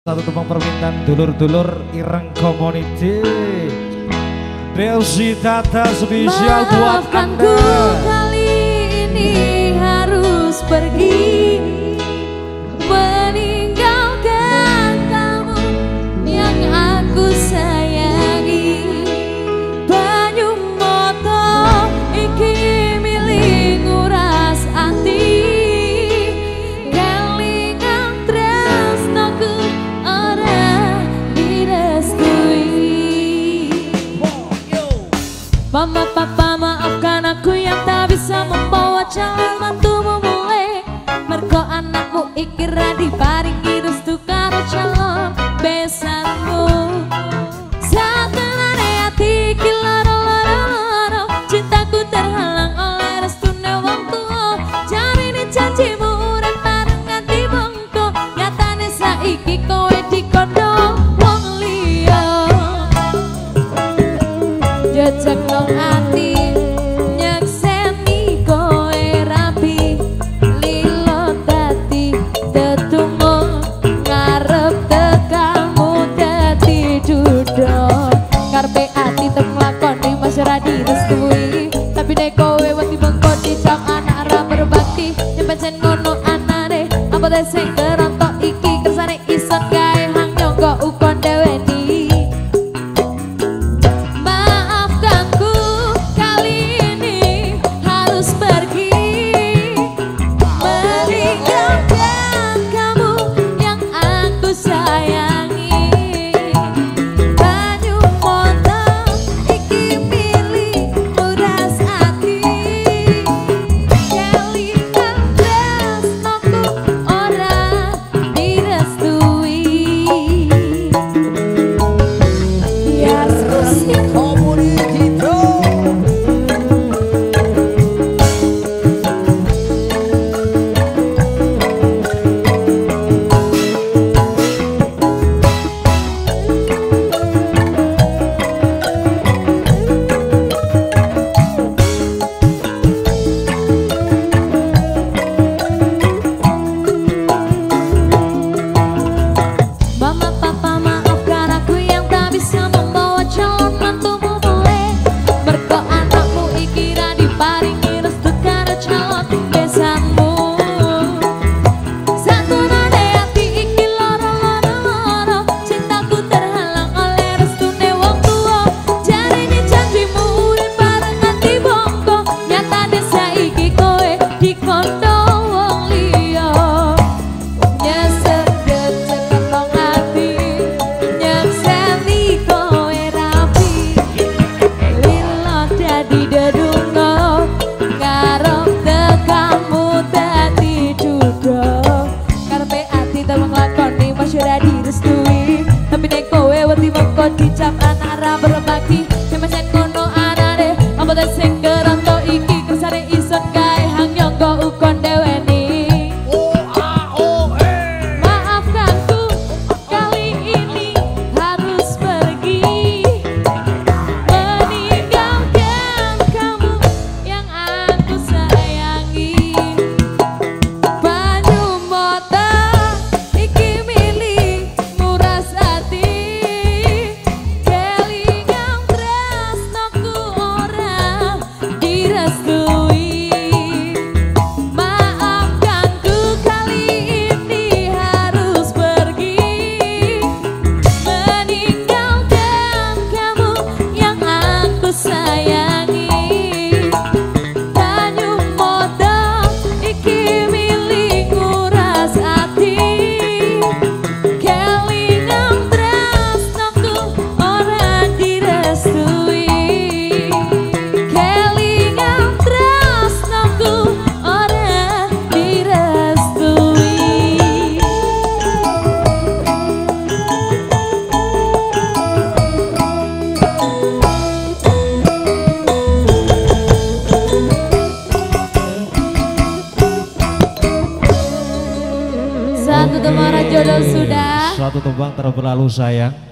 Satu tumpang permintaan dulur-dulur Ireng Community Delsi Tata spesial buat Anda. kali ini harus pergi Mama papa maafkan aku yang tak bisa membawa calon mantumu mulai. Mergo anakmu ikira diparingi obedecen, garantiza. Mexico. Satu tembang jodoh sudah. Satu tembang terlalu sayang.